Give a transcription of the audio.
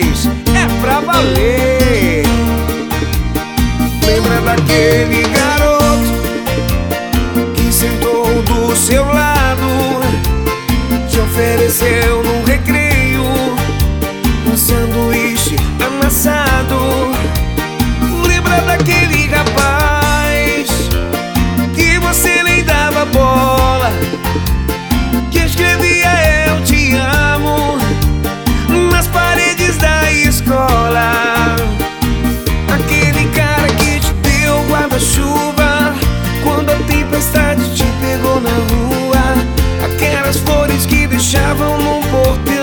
é pra valer. Lembra daquele deixavam num portão.